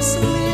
Sleep.